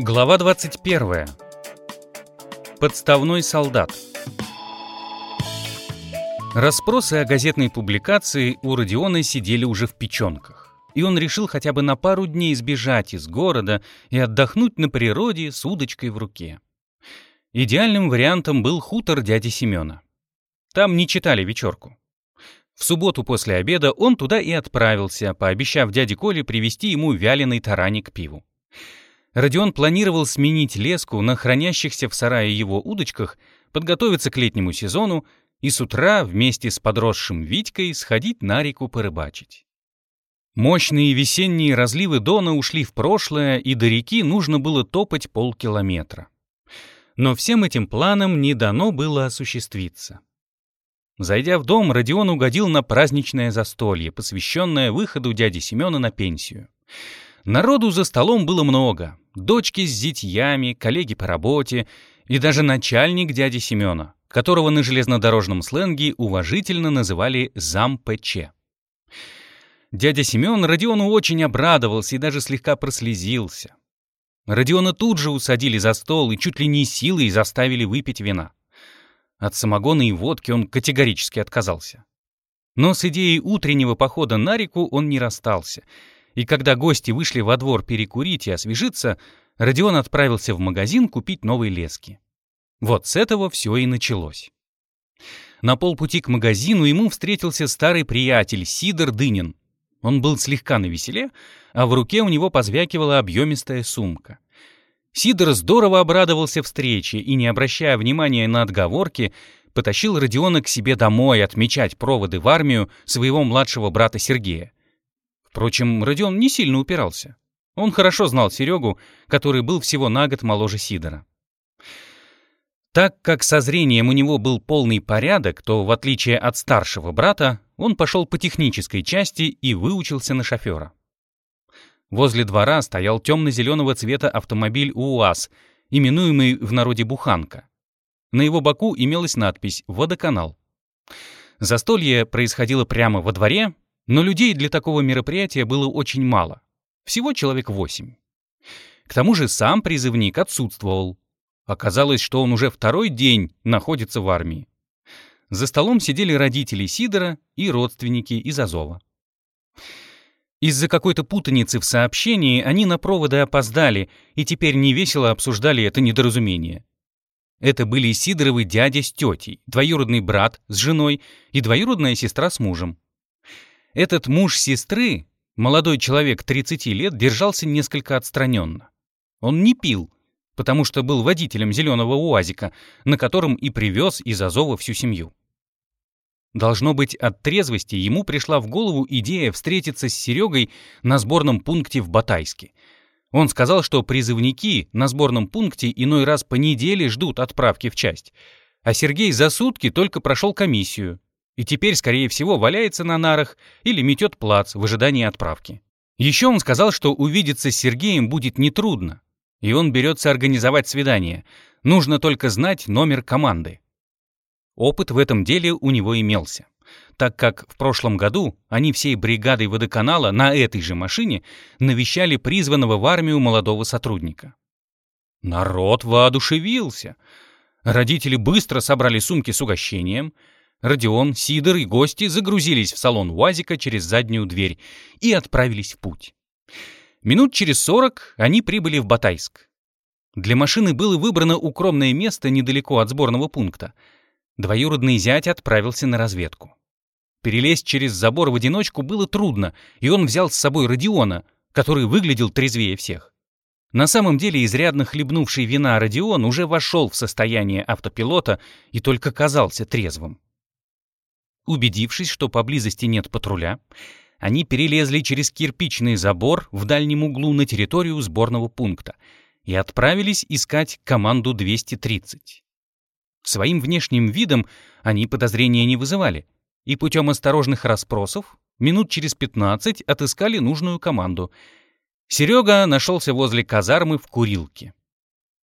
Глава 21. Подставной солдат. Распросы о газетной публикации у Родиона сидели уже в печенках, и он решил хотя бы на пару дней сбежать из города и отдохнуть на природе с удочкой в руке. Идеальным вариантом был хутор дяди Семена. Там не читали вечерку. В субботу после обеда он туда и отправился, пообещав дяде Коле привезти ему вяленый тараник пиву. Родион планировал сменить леску на хранящихся в сарае его удочках, подготовиться к летнему сезону и с утра вместе с подросшим Витькой сходить на реку порыбачить. Мощные весенние разливы Дона ушли в прошлое, и до реки нужно было топать полкилометра. Но всем этим планам не дано было осуществиться. Зайдя в дом, Родион угодил на праздничное застолье, посвященное выходу дяди Семена на пенсию. Народу за столом было много. Дочки с зятьями, коллеги по работе и даже начальник дяди Семена, которого на железнодорожном сленге уважительно называли зам ПЧ. Дядя Семен Родиону очень обрадовался и даже слегка прослезился. Родиона тут же усадили за стол и чуть ли не силой заставили выпить вина. От самогона и водки он категорически отказался. Но с идеей утреннего похода на реку он не расстался — и когда гости вышли во двор перекурить и освежиться, Родион отправился в магазин купить новые лески. Вот с этого все и началось. На полпути к магазину ему встретился старый приятель Сидор Дынин. Он был слегка навеселе, а в руке у него позвякивала объемистая сумка. Сидор здорово обрадовался встрече и, не обращая внимания на отговорки, потащил Родиона к себе домой отмечать проводы в армию своего младшего брата Сергея. Впрочем, Родион не сильно упирался. Он хорошо знал Серегу, который был всего на год моложе Сидора. Так как со зрением у него был полный порядок, то, в отличие от старшего брата, он пошел по технической части и выучился на шофера. Возле двора стоял темно-зеленого цвета автомобиль УАЗ, именуемый в народе «Буханка». На его боку имелась надпись «Водоканал». Застолье происходило прямо во дворе, но людей для такого мероприятия было очень мало. Всего человек восемь. К тому же сам призывник отсутствовал. Оказалось, что он уже второй день находится в армии. За столом сидели родители Сидора и родственники из Азова. Из-за какой-то путаницы в сообщении они на проводы опоздали и теперь невесело обсуждали это недоразумение. Это были Сидоровы дядя с тетей, двоюродный брат с женой и двоюродная сестра с мужем. Этот муж сестры, молодой человек 30 лет, держался несколько отстраненно. Он не пил, потому что был водителем зеленого УАЗика, на котором и привез из Азова всю семью. Должно быть, от трезвости ему пришла в голову идея встретиться с Серегой на сборном пункте в Батайске. Он сказал, что призывники на сборном пункте иной раз по неделе ждут отправки в часть, а Сергей за сутки только прошел комиссию, и теперь, скорее всего, валяется на нарах или метет плац в ожидании отправки. Еще он сказал, что увидеться с Сергеем будет нетрудно, и он берется организовать свидание. Нужно только знать номер команды. Опыт в этом деле у него имелся, так как в прошлом году они всей бригадой водоканала на этой же машине навещали призванного в армию молодого сотрудника. Народ воодушевился. Родители быстро собрали сумки с угощением — Родион, Сидор и гости загрузились в салон УАЗика через заднюю дверь и отправились в путь. Минут через сорок они прибыли в Батайск. Для машины было выбрано укромное место недалеко от сборного пункта. Двоюродный зять отправился на разведку. Перелезть через забор в одиночку было трудно, и он взял с собой Родиона, который выглядел трезвее всех. На самом деле изрядно хлебнувший вина Родион уже вошел в состояние автопилота и только казался трезвым. Убедившись, что поблизости нет патруля, они перелезли через кирпичный забор в дальнем углу на территорию сборного пункта и отправились искать команду 230. Своим внешним видом они подозрения не вызывали, и путем осторожных расспросов минут через 15 отыскали нужную команду. Серега нашелся возле казармы в курилке.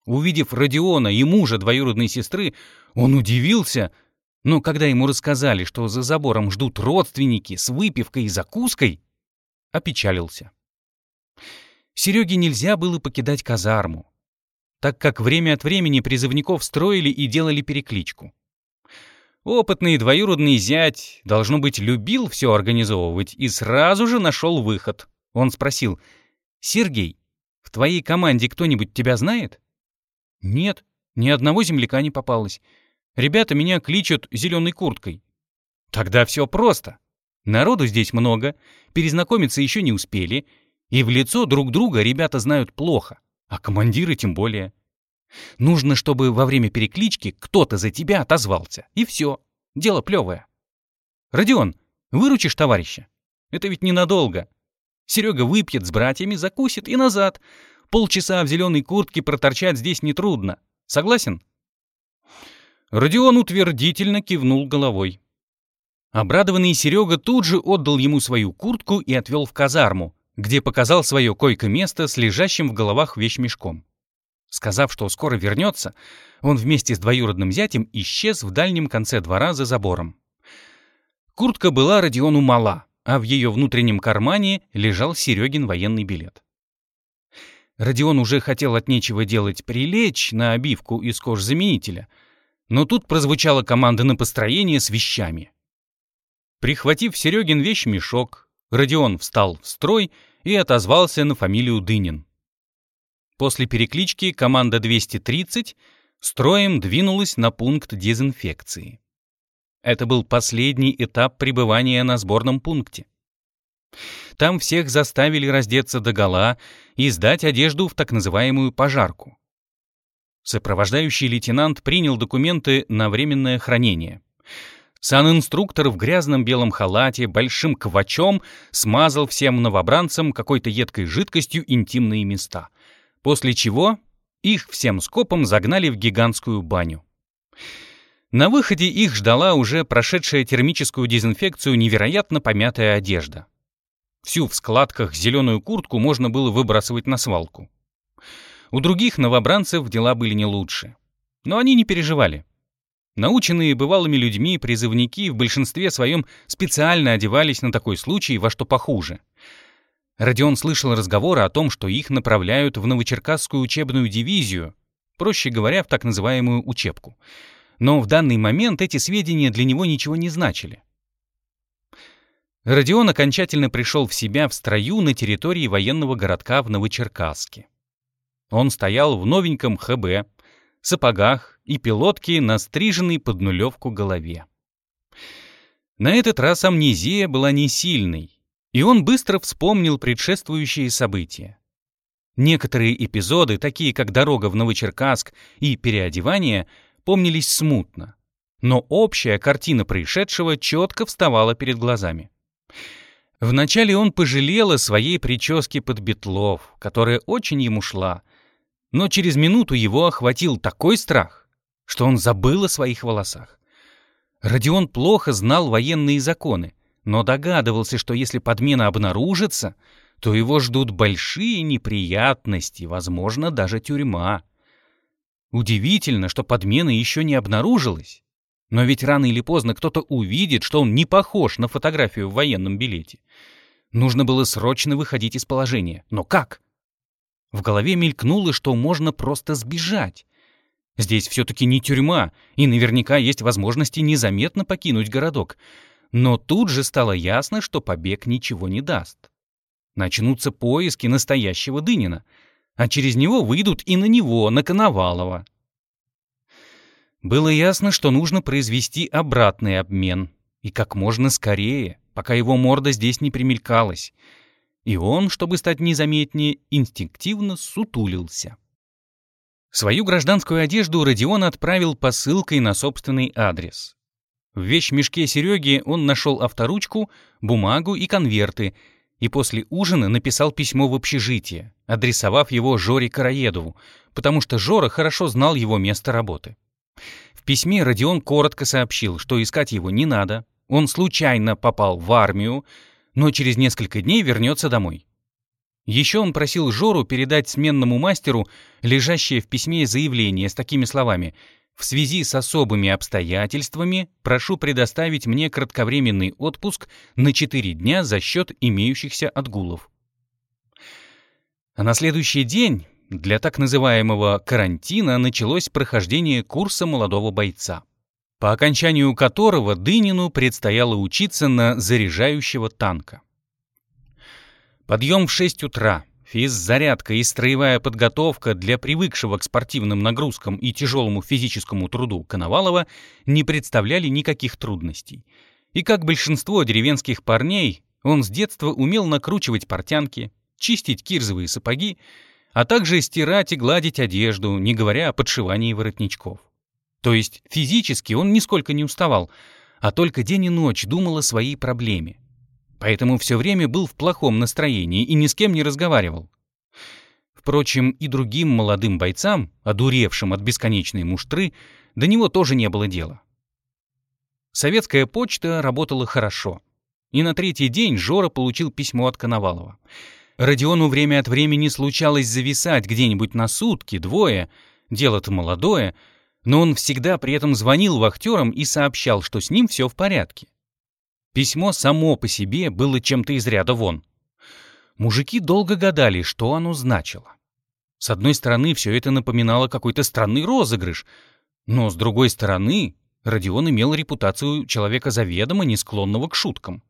Увидев Родиона и мужа двоюродной сестры, он удивился — но когда ему рассказали, что за забором ждут родственники с выпивкой и закуской, опечалился. Сереге нельзя было покидать казарму, так как время от времени призывников строили и делали перекличку. Опытный двоюродный зять, должно быть, любил все организовывать и сразу же нашел выход. Он спросил, «Сергей, в твоей команде кто-нибудь тебя знает?» «Нет, ни одного земляка не попалось. Ребята меня кличут зеленой курткой». «Тогда все просто. Народу здесь много, перезнакомиться еще не успели, и в лицо друг друга ребята знают плохо, а командиры тем более. Нужно, чтобы во время переклички кто-то за тебя отозвался. И все. Дело плевое. Родион, выручишь товарища? Это ведь ненадолго. Серега выпьет с братьями, закусит и назад. Полчаса в зеленой куртке проторчать здесь нетрудно. Согласен? Родион утвердительно кивнул головой. Обрадованный Серега тут же отдал ему свою куртку и отвел в казарму, где показал свое койко-место с лежащим в головах вещмешком. Сказав, что скоро вернется, он вместе с двоюродным зятем исчез в дальнем конце двора за забором. Куртка была Родиону мала, а в ее внутреннем кармане лежал Серегин военный билет. Родион уже хотел от нечего делать прилечь на обивку из кожзаменителя, но тут прозвучала команда на построение с вещами. Прихватив Серегин вещмешок, Родион встал в строй и отозвался на фамилию Дынин. После переклички команда 230 строем двинулась на пункт дезинфекции. Это был последний этап пребывания на сборном пункте. Там всех заставили раздеться догола и сдать одежду в так называемую пожарку. Сопровождающий лейтенант принял документы на временное хранение. Санинструктор в грязном белом халате большим квачом смазал всем новобранцам какой-то едкой жидкостью интимные места — после чего их всем скопом загнали в гигантскую баню. На выходе их ждала уже прошедшая термическую дезинфекцию невероятно помятая одежда. Всю в складках зеленую куртку можно было выбрасывать на свалку. У других новобранцев дела были не лучше. Но они не переживали. Наученные бывалыми людьми призывники в большинстве своем специально одевались на такой случай во что похуже — Родион слышал разговоры о том, что их направляют в Новочеркасскую учебную дивизию, проще говоря, в так называемую учебку. Но в данный момент эти сведения для него ничего не значили. Родион окончательно пришел в себя в строю на территории военного городка в Новочеркасске. Он стоял в новеньком ХБ, сапогах и пилотке на стриженной под нулевку голове. На этот раз амнезия была не сильной, и он быстро вспомнил предшествующие события. Некоторые эпизоды, такие как дорога в Новочеркасск и переодевание, помнились смутно. Но общая картина происшедшего четко вставала перед глазами. Вначале он пожалел о своей прическе под Бетлов, которая очень ему шла, но через минуту его охватил такой страх, что он забыл о своих волосах. Родион плохо знал военные законы, но догадывался, что если подмена обнаружится, то его ждут большие неприятности, возможно, даже тюрьма. Удивительно, что подмена еще не обнаружилась. Но ведь рано или поздно кто-то увидит, что он не похож на фотографию в военном билете. Нужно было срочно выходить из положения. Но как? В голове мелькнуло, что можно просто сбежать. Здесь все-таки не тюрьма, и наверняка есть возможности незаметно покинуть городок. Но тут же стало ясно, что побег ничего не даст. Начнутся поиски настоящего Дынина, а через него выйдут и на него, на Коновалова. Было ясно, что нужно произвести обратный обмен, и как можно скорее, пока его морда здесь не примелькалась. И он, чтобы стать незаметнее, инстинктивно сутулился. Свою гражданскую одежду Родион отправил посылкой на собственный адрес. В вещмешке Сереги он нашел авторучку, бумагу и конверты, и после ужина написал письмо в общежитие, адресовав его Жоре Караедову, потому что Жора хорошо знал его место работы. В письме Родион коротко сообщил, что искать его не надо, он случайно попал в армию, но через несколько дней вернется домой. Еще он просил Жору передать сменному мастеру лежащее в письме заявление с такими словами в связи с особыми обстоятельствами прошу предоставить мне кратковременный отпуск на 4 дня за счет имеющихся отгулов. А на следующий день для так называемого карантина началось прохождение курса молодого бойца, по окончанию которого Дынину предстояло учиться на заряжающего танка. Подъем в 6 утра, физзарядка и строевая подготовка для привыкшего к спортивным нагрузкам и тяжелому физическому труду Коновалова не представляли никаких трудностей. И как большинство деревенских парней, он с детства умел накручивать портянки, чистить кирзовые сапоги, а также стирать и гладить одежду, не говоря о подшивании воротничков. То есть физически он нисколько не уставал, а только день и ночь думал о своей проблеме. Поэтому все время был в плохом настроении и ни с кем не разговаривал. Впрочем, и другим молодым бойцам, одуревшим от бесконечной муштры, до него тоже не было дела. Советская почта работала хорошо. И на третий день Жора получил письмо от Коновалова — Родиону время от времени случалось зависать где-нибудь на сутки, двое. Дело-то молодое, но он всегда при этом звонил вахтерам и сообщал, что с ним все в порядке. Письмо само по себе было чем-то из ряда вон. Мужики долго гадали, что оно значило. С одной стороны, все это напоминало какой-то странный розыгрыш, но с другой стороны, Родион имел репутацию человека заведомо не склонного к шуткам.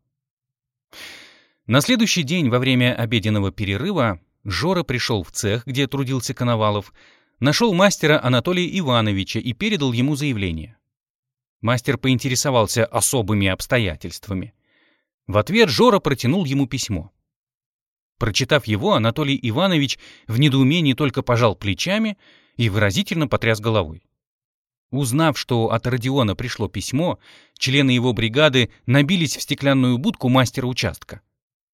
На следующий день во время обеденного перерыва Жора пришел в цех, где трудился Коновалов, нашел мастера Анатолия Ивановича и передал ему заявление. Мастер поинтересовался особыми обстоятельствами. В ответ Жора протянул ему письмо. Прочитав его, Анатолий Иванович в недоумении только пожал плечами и выразительно потряс головой. Узнав, что от Родиона пришло письмо, члены его бригады набились в стеклянную будку мастера участка.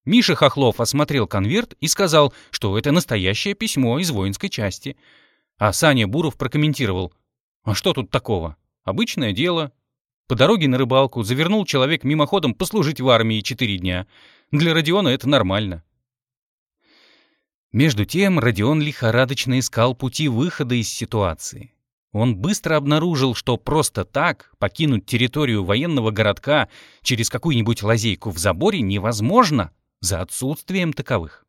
Миша Хохлов осмотрел конверт и сказал, что это настоящее письмо из воинской части. А Саня Буров прокомментировал. «А что тут такого? Обычное дело. По дороге на рыбалку завернул человек мимоходом послужить в армии четыре дня. Для Родиона это нормально». Между тем Родион лихорадочно искал пути выхода из ситуации. Он быстро обнаружил, что просто так покинуть территорию военного городка через какую-нибудь лазейку в заборе невозможно за отсутствием таковых.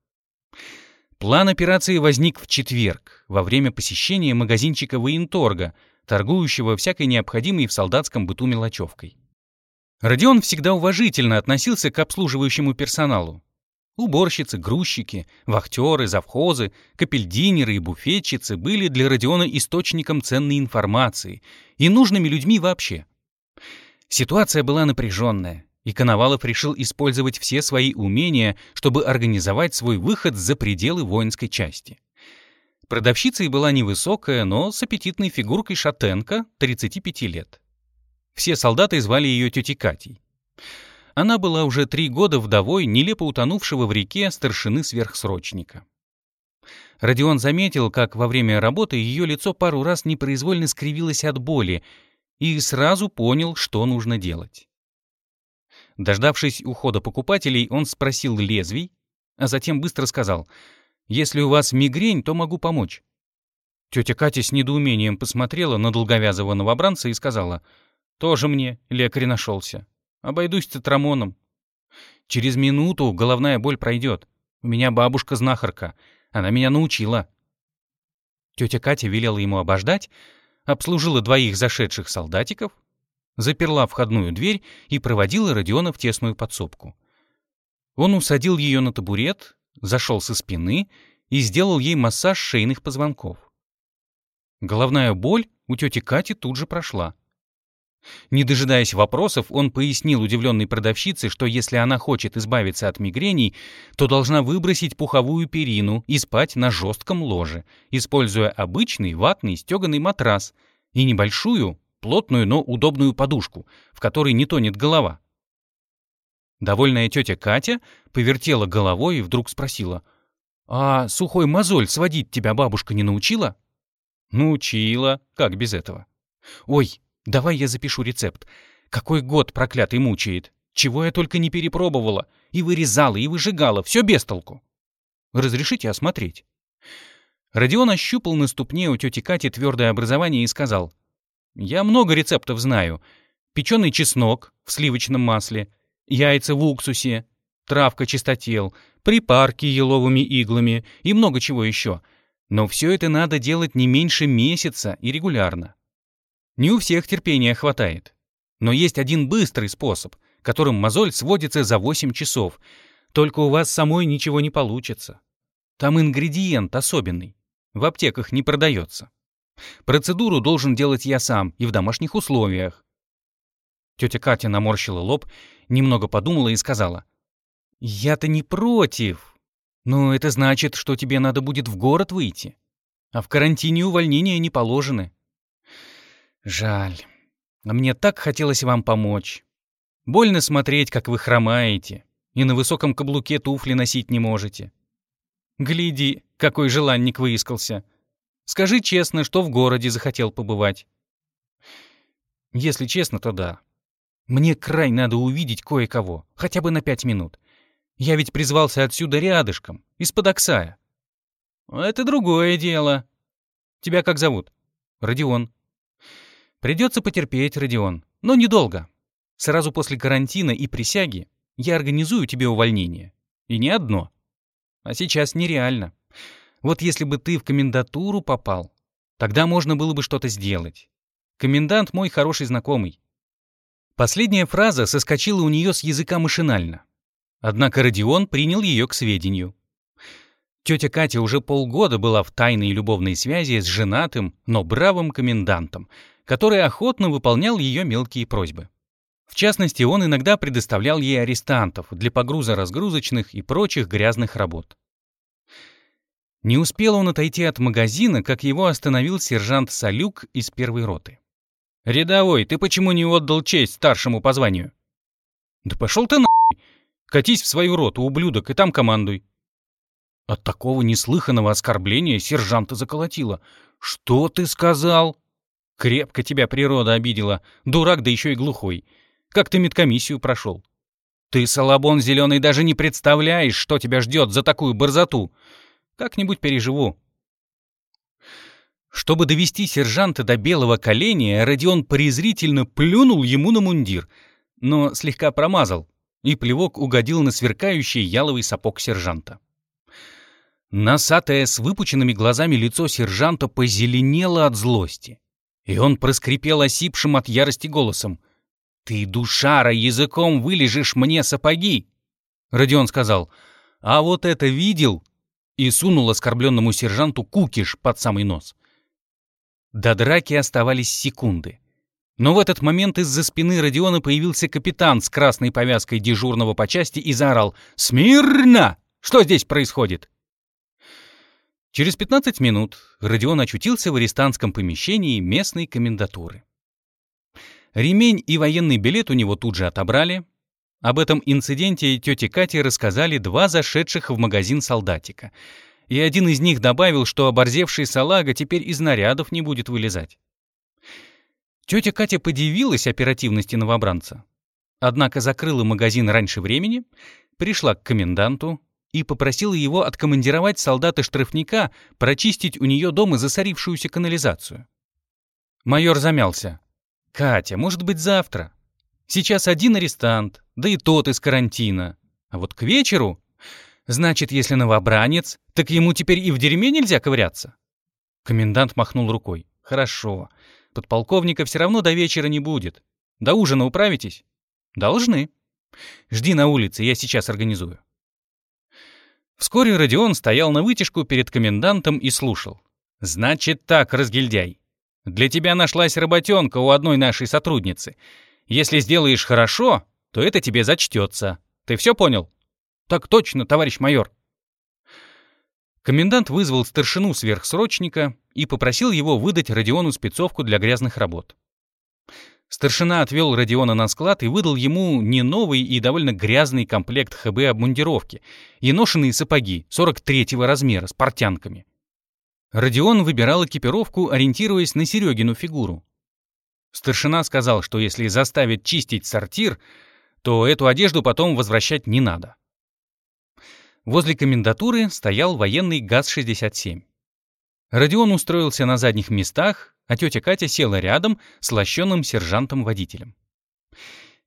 План операции возник в четверг, во время посещения магазинчика военторга, торгующего всякой необходимой в солдатском быту мелочевкой. Родион всегда уважительно относился к обслуживающему персоналу. Уборщицы, грузчики, вахтеры, завхозы, капельдинеры и буфетчицы были для Родиона источником ценной информации и нужными людьми вообще. Ситуация была напряженная, и Коновалов решил использовать все свои умения, чтобы организовать свой выход за пределы воинской части. Продавщицей была невысокая, но с аппетитной фигуркой шатенка 35 лет. Все солдаты звали ее тетей Катей. Она была уже три года вдовой нелепо утонувшего в реке старшины-сверхсрочника. Родион заметил, как во время работы ее лицо пару раз непроизвольно скривилось от боли, и сразу понял, что нужно делать. Дождавшись ухода покупателей, он спросил лезвий, а затем быстро сказал, «Если у вас мигрень, то могу помочь». Тетя Катя с недоумением посмотрела на долговязого новобранца и сказала, «Тоже мне лекарь нашелся. Обойдусь цитрамоном. Через минуту головная боль пройдет. У меня бабушка знахарка. Она меня научила». Тетя Катя велела ему обождать, обслужила двоих зашедших солдатиков, заперла входную дверь и проводила Родиона в тесную подсобку. Он усадил ее на табурет, зашел со спины и сделал ей массаж шейных позвонков. Головная боль у тети Кати тут же прошла. Не дожидаясь вопросов, он пояснил удивленной продавщице, что если она хочет избавиться от мигрений, то должна выбросить пуховую перину и спать на жестком ложе, используя обычный ватный стеганый матрас и небольшую, плотную, но удобную подушку, в которой не тонет голова. Довольная тетя Катя повертела головой и вдруг спросила, «А сухой мозоль сводить тебя бабушка не научила?» «Научила. Как без этого?» «Ой, давай я запишу рецепт. Какой год проклятый мучает. Чего я только не перепробовала. И вырезала, и выжигала. Все без толку. Разрешите осмотреть?» Родион ощупал на ступне у тети Кати твердое образование и сказал, я много рецептов знаю. Печеный чеснок в сливочном масле, яйца в уксусе, травка чистотел, припарки еловыми иглами и много чего еще. Но все это надо делать не меньше месяца и регулярно. Не у всех терпения хватает. Но есть один быстрый способ, которым мозоль сводится за 8 часов. Только у вас самой ничего не получится. Там ингредиент особенный. В аптеках не продается. Процедуру должен делать я сам и в домашних условиях. Тетя Катя наморщила лоб, немного подумала и сказала. «Я-то не против. Но это значит, что тебе надо будет в город выйти. А в карантине увольнения не положены». «Жаль. А мне так хотелось вам помочь. Больно смотреть, как вы хромаете, и на высоком каблуке туфли носить не можете. Гляди, какой желанник выискался. Скажи честно, что в городе захотел побывать». «Если честно, то да. Мне край надо увидеть кое-кого, хотя бы на пять минут. Я ведь призвался отсюда рядышком, из-под Оксая. Это другое дело. Тебя как зовут? Родион. Придется потерпеть, Родион, но недолго. Сразу после карантина и присяги я организую тебе увольнение. И не одно. А сейчас нереально. Вот если бы ты в комендатуру попал, тогда можно было бы что-то сделать. Комендант мой хороший знакомый. Последняя фраза соскочила у нее с языка машинально. Однако Родион принял ее к сведению. Тетя Катя уже полгода была в тайной любовной связи с женатым, но бравым комендантом, который охотно выполнял ее мелкие просьбы. В частности, он иногда предоставлял ей арестантов для погруза разгрузочных и прочих грязных работ. Не успел он отойти от магазина, как его остановил сержант Салюк из первой роты. «Рядовой, ты почему не отдал честь старшему по званию?» «Да пошел ты нахуй! Катись в свою роту, ублюдок, и там командуй!» От такого неслыханного оскорбления сержанта заколотило. «Что ты сказал?» «Крепко тебя природа обидела. Дурак, да еще и глухой. Как ты медкомиссию прошел?» «Ты, Салабон Зеленый, даже не представляешь, что тебя ждет за такую борзоту. Как-нибудь переживу. Чтобы довести сержанта до белого коленя, Родион презрительно плюнул ему на мундир, но слегка промазал, и плевок угодил на сверкающий яловый сапог сержанта. Носатое с выпученными глазами лицо сержанта позеленело от злости, и он проскрипел осипшим от ярости голосом. «Ты, душара, языком вылежишь мне сапоги!» Родион сказал, «А вот это видел?» И сунул оскорбленному сержанту кукиш под самый нос. До драки оставались секунды. Но в этот момент из-за спины Родиона появился капитан с красной повязкой дежурного по части и заорал «Смирно! Что здесь происходит?» Через 15 минут Родион очутился в арестантском помещении местной комендатуры. Ремень и военный билет у него тут же отобрали. Об этом инциденте тете Кате рассказали два зашедших в магазин солдатика — и один из них добавил, что оборзевший салага теперь из нарядов не будет вылезать. Тетя Катя подивилась оперативности новобранца. Однако закрыла магазин раньше времени, пришла к коменданту и попросила его откомандировать солдата-штрафника прочистить у нее дома засорившуюся канализацию. Майор замялся. «Катя, может быть, завтра? Сейчас один арестант, да и тот из карантина. А вот к вечеру Значит, если новобранец, так ему теперь и в дерьме нельзя ковыряться? Комендант махнул рукой. Хорошо. Подполковника все равно до вечера не будет. До ужина управитесь? Должны. Жди на улице, я сейчас организую. Вскоре Родион стоял на вытяжку перед комендантом и слушал. «Значит так, разгильдяй. Для тебя нашлась работенка у одной нашей сотрудницы. Если сделаешь хорошо, то это тебе зачтется. Ты все понял?» «Так точно, товарищ майор!» Комендант вызвал старшину сверхсрочника и попросил его выдать Родиону спецовку для грязных работ. Старшина отвел Родиона на склад и выдал ему не новый и довольно грязный комплект ХБ обмундировки и ношенные сапоги 43-го размера с портянками. Родион выбирал экипировку, ориентируясь на Серегину фигуру. Старшина сказал, что если заставить чистить сортир, то эту одежду потом возвращать не надо. Возле комендатуры стоял военный ГАЗ-67. Родион устроился на задних местах, а тетя Катя села рядом с лощеным сержантом-водителем.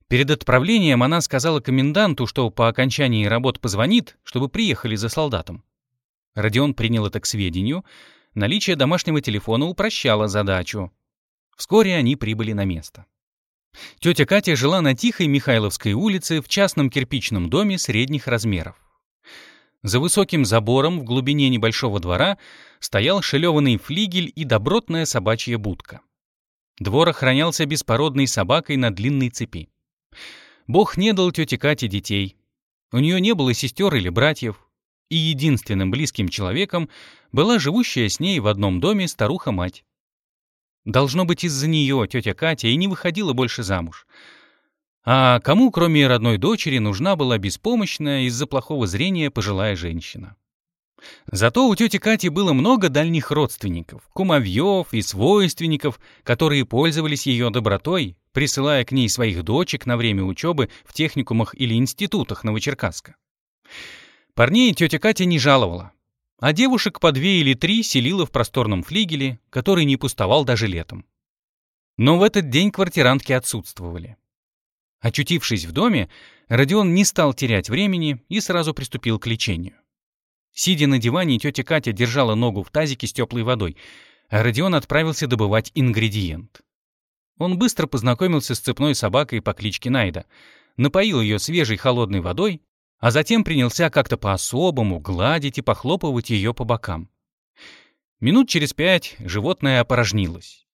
Перед отправлением она сказала коменданту, что по окончании работ позвонит, чтобы приехали за солдатом. Родион принял это к сведению. Наличие домашнего телефона упрощало задачу. Вскоре они прибыли на место. Тетя Катя жила на тихой Михайловской улице в частном кирпичном доме средних размеров. За высоким забором в глубине небольшого двора стоял шелеванный флигель и добротная собачья будка. Двор охранялся беспородной собакой на длинной цепи. Бог не дал тете Кате детей. У нее не было сестер или братьев, и единственным близким человеком была живущая с ней в одном доме старуха-мать. Должно быть, из-за нее тетя Катя и не выходила больше замуж. А кому, кроме родной дочери, нужна была беспомощная из-за плохого зрения пожилая женщина? Зато у тети Кати было много дальних родственников, кумовьев и свойственников, которые пользовались ее добротой, присылая к ней своих дочек на время учебы в техникумах или институтах Новочеркасска. Парней тетя Катя не жаловала, а девушек по две или три селила в просторном флигеле, который не пустовал даже летом. Но в этот день квартирантки отсутствовали. Очутившись в доме, Родион не стал терять времени и сразу приступил к лечению. Сидя на диване, тетя Катя держала ногу в тазике с теплой водой, а Родион отправился добывать ингредиент. Он быстро познакомился с цепной собакой по кличке Найда, напоил ее свежей холодной водой а затем принялся как-то по-особому гладить и похлопывать ее по бокам. Минут через пять животное опорожнилось.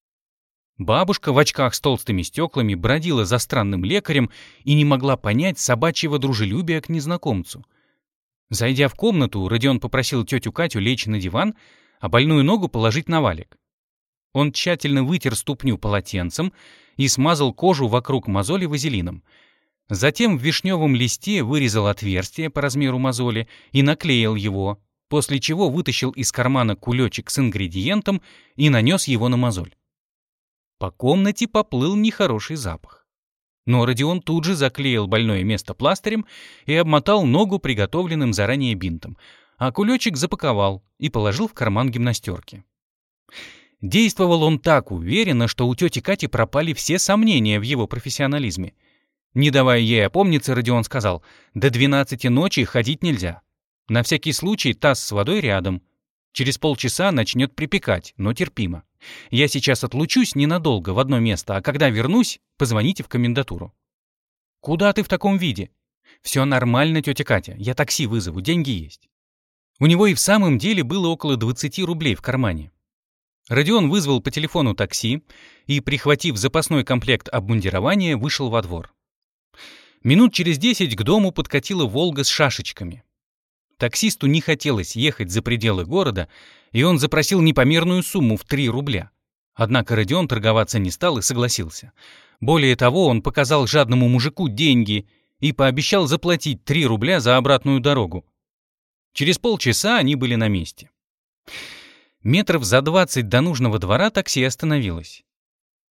Бабушка в очках с толстыми стеклами бродила за странным лекарем и не могла понять собачьего дружелюбия к незнакомцу. Зайдя в комнату, Родион попросил тетю Катю лечь на диван, а больную ногу положить на валик. Он тщательно вытер ступню полотенцем и смазал кожу вокруг мозоли вазелином — Затем в вишневом листе вырезал отверстие по размеру мозоли и наклеил его, после чего вытащил из кармана кулечек с ингредиентом и нанес его на мозоль. По комнате поплыл нехороший запах. Но Родион тут же заклеил больное место пластырем и обмотал ногу приготовленным заранее бинтом, а кулечек запаковал и положил в карман гимнастерки. Действовал он так уверенно, что у тети Кати пропали все сомнения в его профессионализме — не давая ей опомниться, Родион сказал, «До двенадцати ночи ходить нельзя. На всякий случай таз с водой рядом. Через полчаса начнет припекать, но терпимо. Я сейчас отлучусь ненадолго в одно место, а когда вернусь, позвоните в комендатуру». «Куда ты в таком виде?» «Все нормально, тетя Катя, я такси вызову, деньги есть». У него и в самом деле было около 20 рублей в кармане. Родион вызвал по телефону такси и, прихватив запасной комплект обмундирования, вышел во двор. Минут через десять к дому подкатила «Волга» с шашечками. Таксисту не хотелось ехать за пределы города, и он запросил непомерную сумму в 3 рубля. Однако Родион торговаться не стал и согласился. Более того, он показал жадному мужику деньги и пообещал заплатить 3 рубля за обратную дорогу. Через полчаса они были на месте. Метров за 20 до нужного двора такси остановилось.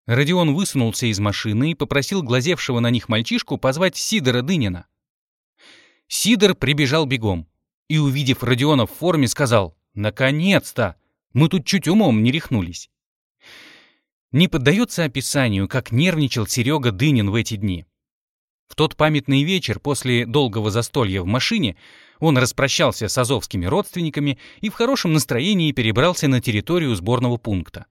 Родион высунулся из машины и попросил глазевшего на них мальчишку позвать Сидора Дынина. Сидор прибежал бегом и, увидев Родиона в форме, сказал «Наконец-то! Мы тут чуть умом не рехнулись». Не поддается описанию, как нервничал Серега Дынин в эти дни. В тот памятный вечер после долгого застолья в машине он распрощался с азовскими родственниками и в хорошем настроении перебрался на территорию сборного пункта.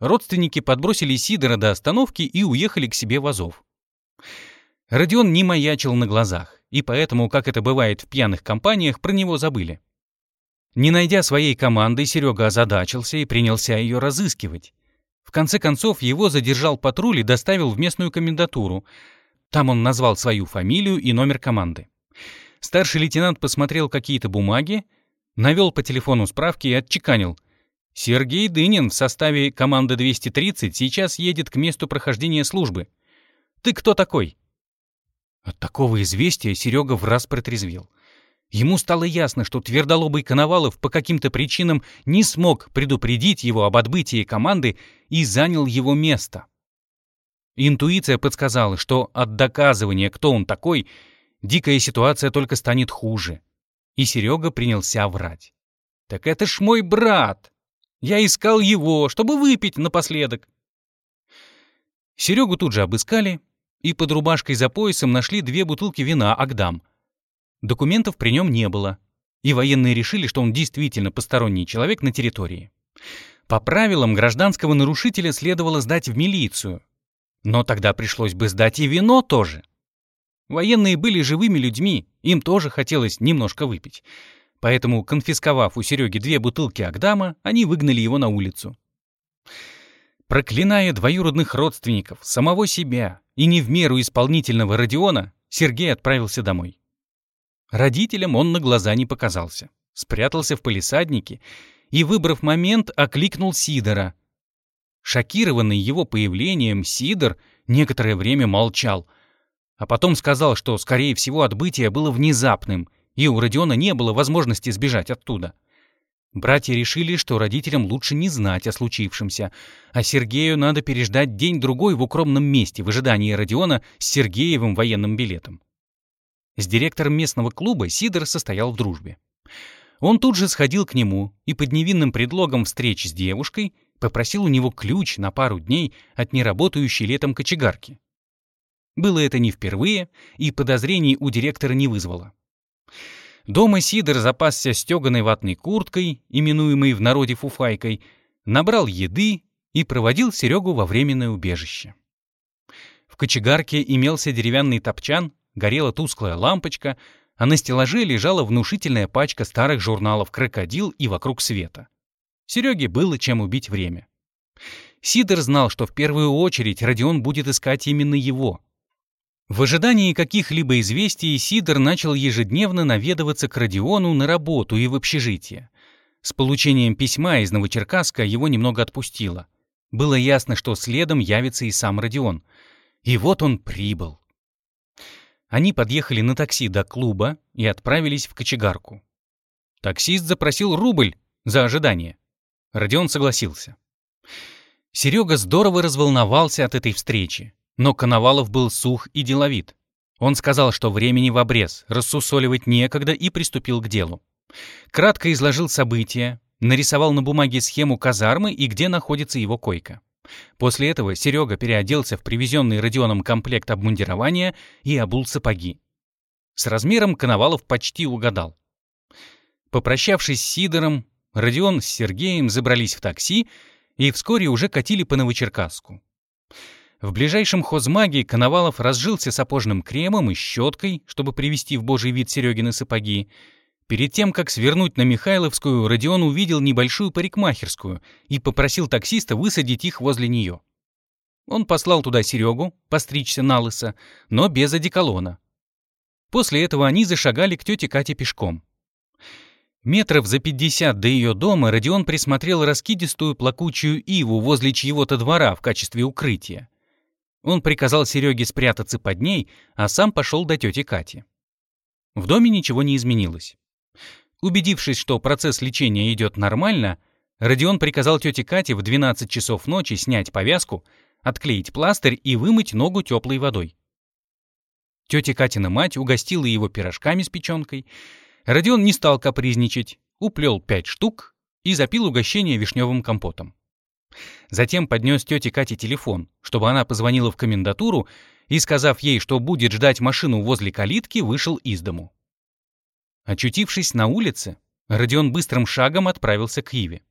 Родственники подбросили Сидора до остановки и уехали к себе в Азов. Родион не маячил на глазах, и поэтому, как это бывает в пьяных компаниях, про него забыли. Не найдя своей команды, Серега озадачился и принялся ее разыскивать. В конце концов, его задержал патруль и доставил в местную комендатуру. Там он назвал свою фамилию и номер команды. Старший лейтенант посмотрел какие-то бумаги, навел по телефону справки и отчеканил. Сергей Дынин в составе команды 230 сейчас едет к месту прохождения службы. Ты кто такой? От такого известия Серега в раз протрезвел. Ему стало ясно, что твердолобый Коновалов по каким-то причинам не смог предупредить его об отбытии команды и занял его место. Интуиция подсказала, что от доказывания, кто он такой, дикая ситуация только станет хуже. И Серега принялся врать. «Так это ж мой брат!» Я искал его, чтобы выпить напоследок. Серегу тут же обыскали и под рубашкой за поясом нашли две бутылки вина «Агдам». Документов при нем не было, и военные решили, что он действительно посторонний человек на территории. По правилам гражданского нарушителя следовало сдать в милицию, но тогда пришлось бы сдать и вино тоже. Военные были живыми людьми, им тоже хотелось немножко выпить. Поэтому, конфисковав у Сереги две бутылки Агдама, они выгнали его на улицу. Проклиная двоюродных родственников, самого себя и не в меру исполнительного Родиона, Сергей отправился домой. Родителям он на глаза не показался, спрятался в палисаднике и, выбрав момент, окликнул Сидора. Шокированный его появлением, Сидор некоторое время молчал, а потом сказал, что, скорее всего, отбытие было внезапным, и у Родиона не было возможности сбежать оттуда. Братья решили, что родителям лучше не знать о случившемся, а Сергею надо переждать день-другой в укромном месте в ожидании Родиона с Сергеевым военным билетом. С директором местного клуба Сидор состоял в дружбе. Он тут же сходил к нему и под невинным предлогом встреч с девушкой попросил у него ключ на пару дней от неработающей летом кочегарки. Было это не впервые, и подозрений у директора не вызвало. Дома Сидор запасся стеганой ватной курткой, именуемой в народе фуфайкой, набрал еды и проводил Серегу во временное убежище. В кочегарке имелся деревянный топчан, горела тусклая лампочка, а на стеллаже лежала внушительная пачка старых журналов «Крокодил» и «Вокруг света». Сереге было чем убить время. Сидор знал, что в первую очередь Родион будет искать именно его — в ожидании каких-либо известий Сидор начал ежедневно наведываться к Родиону на работу и в общежитие. С получением письма из Новочеркасска его немного отпустило. Было ясно, что следом явится и сам Родион. И вот он прибыл. Они подъехали на такси до клуба и отправились в кочегарку. Таксист запросил рубль за ожидание. Родион согласился. Серега здорово разволновался от этой встречи. Но Коновалов был сух и деловит. Он сказал, что времени в обрез, рассусоливать некогда и приступил к делу. Кратко изложил события, нарисовал на бумаге схему казармы и где находится его койка. После этого Серега переоделся в привезенный Родионом комплект обмундирования и обул сапоги. С размером Коновалов почти угадал. Попрощавшись с Сидором, Родион с Сергеем забрались в такси и вскоре уже катили по Новочеркасску. В ближайшем хозмаге Коновалов разжился сапожным кремом и щеткой, чтобы привести в божий вид Серегины сапоги. Перед тем, как свернуть на Михайловскую, Родион увидел небольшую парикмахерскую и попросил таксиста высадить их возле нее. Он послал туда Серегу, постричься на лысо, но без одеколона. После этого они зашагали к тете Кате пешком. Метров за пятьдесят до ее дома Родион присмотрел раскидистую плакучую иву возле чьего-то двора в качестве укрытия. Он приказал Сереге спрятаться под ней, а сам пошел до тети Кати. В доме ничего не изменилось. Убедившись, что процесс лечения идет нормально, Родион приказал тете Кате в 12 часов ночи снять повязку, отклеить пластырь и вымыть ногу теплой водой. Тетя Катина мать угостила его пирожками с печенкой. Родион не стал капризничать, уплел пять штук и запил угощение вишневым компотом. Затем поднес тете Кате телефон, чтобы она позвонила в комендатуру и, сказав ей, что будет ждать машину возле калитки, вышел из дому. Очутившись на улице, Родион быстрым шагом отправился к Иве.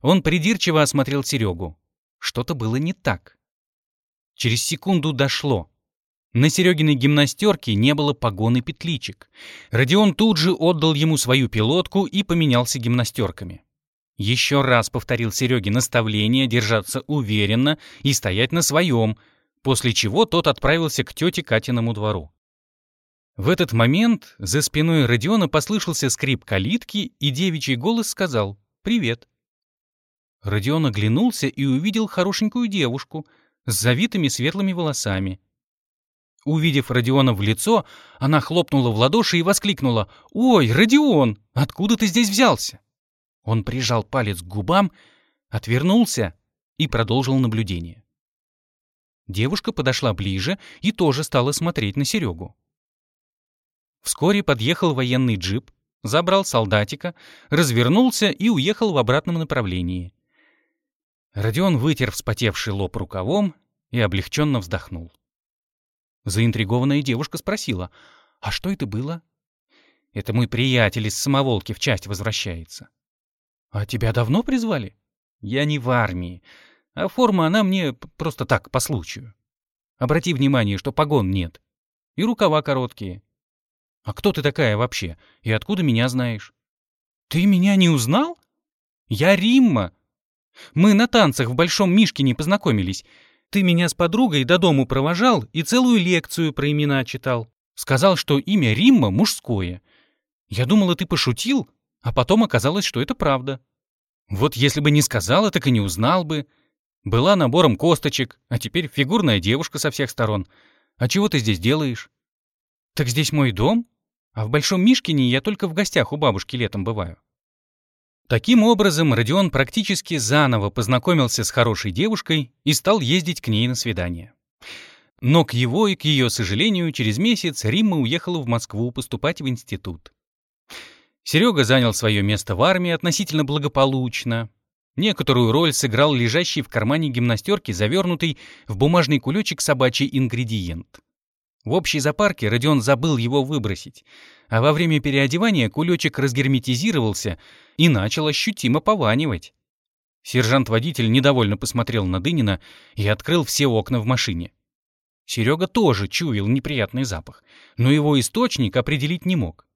Он придирчиво осмотрел Серегу. Что-то было не так. Через секунду дошло. На Серегиной гимнастерке не было погоны петличек. Родион тут же отдал ему свою пилотку и поменялся гимнастерками. Еще раз повторил Сереге наставление держаться уверенно и стоять на своем, после чего тот отправился к тете Катиному двору. В этот момент за спиной Родиона послышался скрип калитки, и девичий голос сказал «Привет». Родион оглянулся и увидел хорошенькую девушку с завитыми светлыми волосами. Увидев Родиона в лицо, она хлопнула в ладоши и воскликнула «Ой, Родион, откуда ты здесь взялся?» Он прижал палец к губам, отвернулся и продолжил наблюдение. Девушка подошла ближе и тоже стала смотреть на Серегу. Вскоре подъехал военный джип, забрал солдатика, развернулся и уехал в обратном направлении. Родион вытер вспотевший лоб рукавом и облегченно вздохнул. Заинтригованная девушка спросила, «А что это было?» «Это мой приятель из самоволки в часть возвращается». «А тебя давно призвали?» «Я не в армии, а форма она мне просто так, по случаю. Обрати внимание, что погон нет. И рукава короткие. А кто ты такая вообще? И откуда меня знаешь?» «Ты меня не узнал? Я Римма. Мы на танцах в Большом Мишкине познакомились. Ты меня с подругой до дому провожал и целую лекцию про имена читал. Сказал, что имя Римма мужское. Я думала, ты пошутил, а потом оказалось, что это правда. Вот если бы не сказала, так и не узнал бы. Была набором косточек, а теперь фигурная девушка со всех сторон. А чего ты здесь делаешь? Так здесь мой дом, а в Большом Мишкине я только в гостях у бабушки летом бываю. Таким образом, Родион практически заново познакомился с хорошей девушкой и стал ездить к ней на свидание. Но к его и к ее сожалению, через месяц Римма уехала в Москву поступать в институт. Серега занял свое место в армии относительно благополучно. Некоторую роль сыграл лежащий в кармане гимнастерки завернутый в бумажный кулечек собачий ингредиент. В общей запарке Родион забыл его выбросить, а во время переодевания кулечек разгерметизировался и начал ощутимо пованивать. Сержант-водитель недовольно посмотрел на Дынина и открыл все окна в машине. Серега тоже чуял неприятный запах, но его источник определить не мог.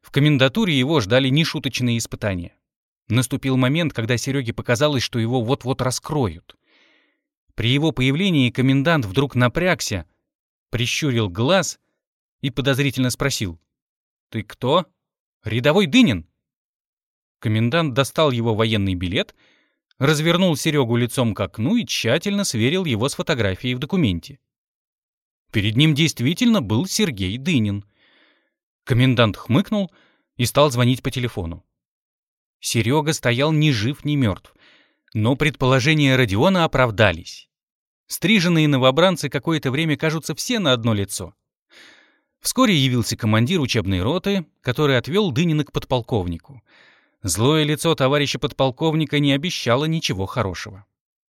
В комендатуре его ждали нешуточные испытания. Наступил момент, когда Сереге показалось, что его вот-вот раскроют. При его появлении комендант вдруг напрягся, прищурил глаз и подозрительно спросил. «Ты кто?» «Рядовой Дынин». Комендант достал его военный билет, развернул Серегу лицом к окну и тщательно сверил его с фотографией в документе. Перед ним действительно был Сергей Дынин. Комендант хмыкнул и стал звонить по телефону. Серега стоял ни жив, ни мертв, но предположения Родиона оправдались. Стриженные новобранцы какое-то время кажутся все на одно лицо. Вскоре явился командир учебной роты, который отвел Дынина к подполковнику. Злое лицо товарища подполковника не обещало ничего хорошего.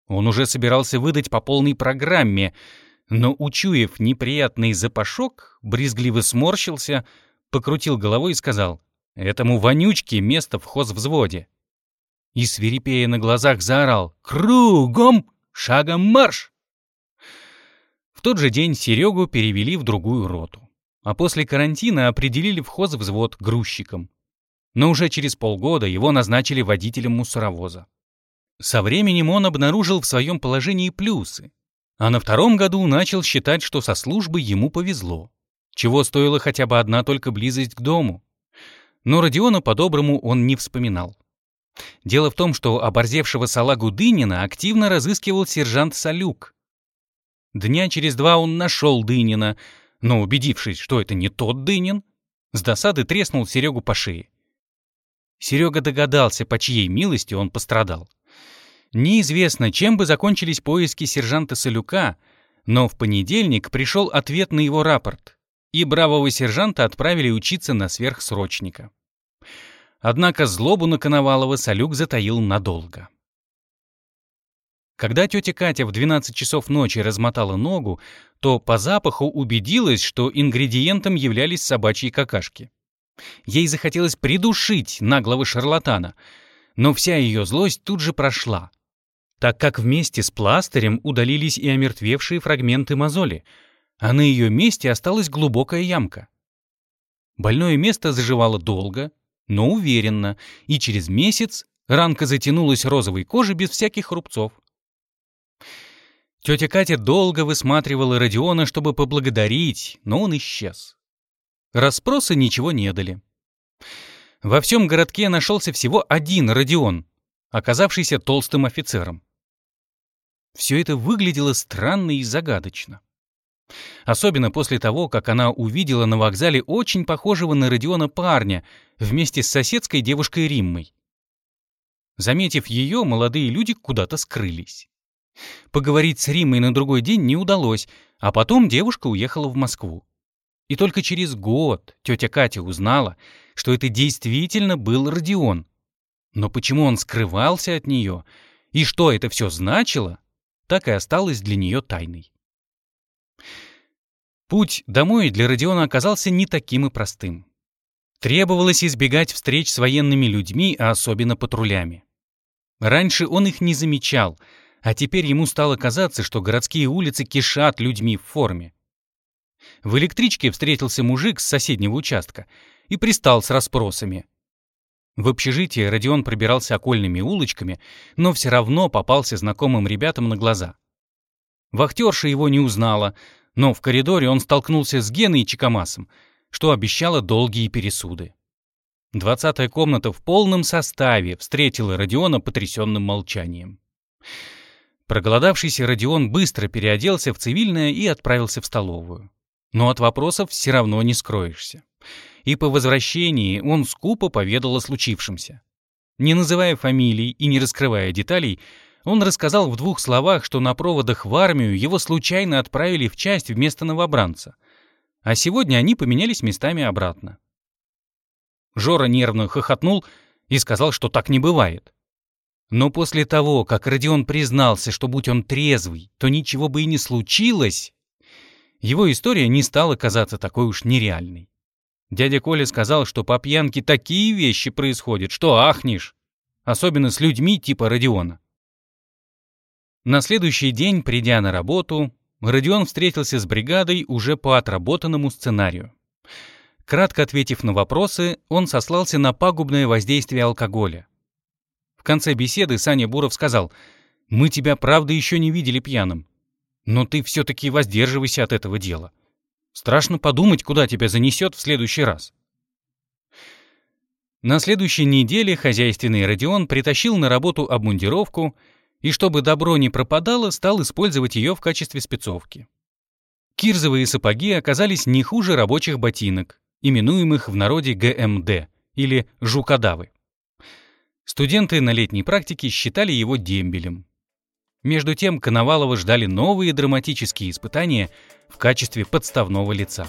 Он уже собирался выдать по полной программе, но, учуяв неприятный запашок, брезгливо сморщился, покрутил головой и сказал, «Этому вонючке место в хозвзводе». И, свирепея на глазах, заорал, «Кругом! Шагом марш!» В тот же день Серегу перевели в другую роту, а после карантина определили в хозвзвод грузчиком. Но уже через полгода его назначили водителем мусоровоза. Со временем он обнаружил в своем положении плюсы, а на втором году начал считать, что со службы ему повезло, чего стоила хотя бы одна только близость к дому. Но Родиона по-доброму он не вспоминал. Дело в том, что оборзевшего салагу Дынина активно разыскивал сержант Салюк, Дня через два он нашел Дынина, но, убедившись, что это не тот Дынин, с досады треснул Серегу по шее. Серега догадался, по чьей милости он пострадал. Неизвестно, чем бы закончились поиски сержанта Солюка, но в понедельник пришел ответ на его рапорт, и бравого сержанта отправили учиться на сверхсрочника. Однако злобу на Коновалова Солюк затаил надолго. Когда тетя Катя в 12 часов ночи размотала ногу, то по запаху убедилась, что ингредиентом являлись собачьи какашки. Ей захотелось придушить наглого шарлатана, но вся ее злость тут же прошла, так как вместе с пластырем удалились и омертвевшие фрагменты мозоли, а на ее месте осталась глубокая ямка. Больное место заживало долго, но уверенно, и через месяц ранка затянулась розовой кожей без всяких рубцов. Тетя Катя долго высматривала Родиона, чтобы поблагодарить, но он исчез. Распросы ничего не дали. Во всем городке нашелся всего один Родион, оказавшийся толстым офицером. Все это выглядело странно и загадочно. Особенно после того, как она увидела на вокзале очень похожего на Родиона парня вместе с соседской девушкой Риммой. Заметив ее, молодые люди куда-то скрылись. Поговорить с Римой на другой день не удалось, а потом девушка уехала в Москву. И только через год тетя Катя узнала, что это действительно был Родион. Но почему он скрывался от нее и что это все значило, так и осталось для нее тайной. Путь домой для Родиона оказался не таким и простым. Требовалось избегать встреч с военными людьми, а особенно патрулями. Раньше он их не замечал, а теперь ему стало казаться, что городские улицы кишат людьми в форме. В электричке встретился мужик с соседнего участка и пристал с расспросами. В общежитие Родион пробирался окольными улочками, но все равно попался знакомым ребятам на глаза. Вахтерша его не узнала, но в коридоре он столкнулся с Геной и Чекамасом — что обещало долгие пересуды. Двадцатая комната в полном составе встретила Родиона потрясенным молчанием. Проголодавшийся Родион быстро переоделся в цивильное и отправился в столовую. Но от вопросов все равно не скроешься. И по возвращении он скупо поведал о случившемся. Не называя фамилий и не раскрывая деталей, он рассказал в двух словах, что на проводах в армию его случайно отправили в часть вместо новобранца — а сегодня они поменялись местами обратно. Жора нервно хохотнул и сказал, что так не бывает. Но после того, как Родион признался, что будь он трезвый, то ничего бы и не случилось, его история не стала казаться такой уж нереальной. Дядя Коля сказал, что по пьянке такие вещи происходят, что ахнешь, особенно с людьми типа Родиона. На следующий день, придя на работу, Родион встретился с бригадой уже по отработанному сценарию. Кратко ответив на вопросы, он сослался на пагубное воздействие алкоголя. В конце беседы Саня Буров сказал, «Мы тебя, правда, еще не видели пьяным, но ты все-таки воздерживайся от этого дела. Страшно подумать, куда тебя занесет в следующий раз». На следующей неделе хозяйственный Родион притащил на работу обмундировку — и чтобы добро не пропадало, стал использовать ее в качестве спецовки. Кирзовые сапоги оказались не хуже рабочих ботинок, именуемых в народе ГМД или жукодавы. Студенты на летней практике считали его дембелем. Между тем Коновалова ждали новые драматические испытания в качестве подставного лица.